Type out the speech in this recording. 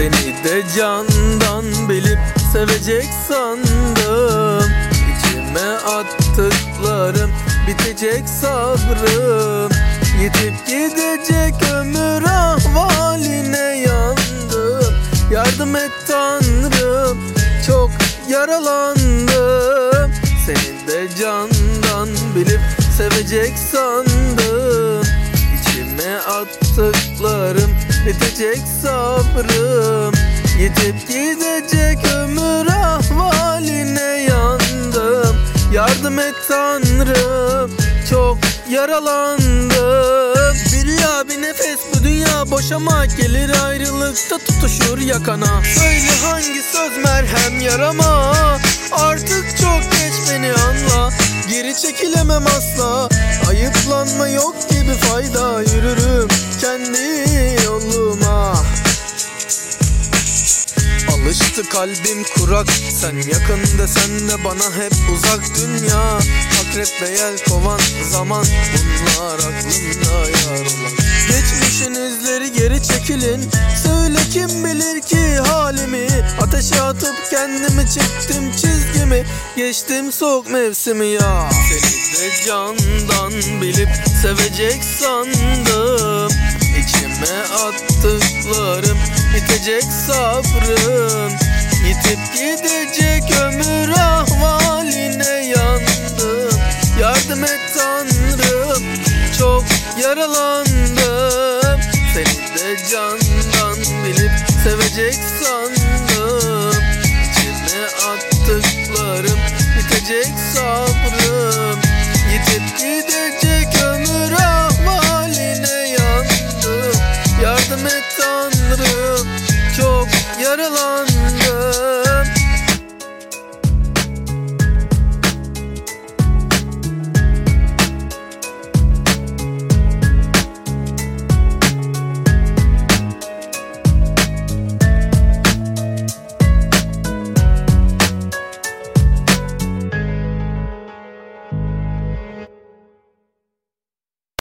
Seni de candan bilip sevecek sandım. İçime attıklarım bitecek sabrım. Yitip gidecek ömür ahvaline yandım. Yardım et Tanrım çok yaralandım. Seni de candan bilip sevecek sandım. İçime attıklarım bitecek sabrım Yitip gidecek ömür ahvaline yandım. Yardım et Tanrım çok yaralandım. Bir rüya bir nefes bu dünya boşamak Gelir ayrılıkta tutuşur yakana. Söyle hangi söz merhem yarama Artık çok geç beni anla. Geri çekilemem asla Ayıplanma yok gibi fayda Yürürüm kalbim kurak. Sen yakın desen de bana hep uzak. Dünya Akrep ve yel kovan zaman. Bunlar aklımda yar olan. Geçmişin izleri geri çekilin. Söyle kim bilir ki halimi. Ateşe atıp kendimi çektim çizgimi. Geçtim soğuk mevsimi ya. Seni de candan bilip sevecek sandım. İçime attıklarım bitecek sabrım Yitip gidecek ömür ahvaline yandım. Yardım et Tanrım çok yaralandım. Seni de candan bilip sevecek sandım. İçime attıklarım bitecek sabrım. Yitip gidecek ömür ahvaline yandım. Yardım et Tanrım çok yaralandım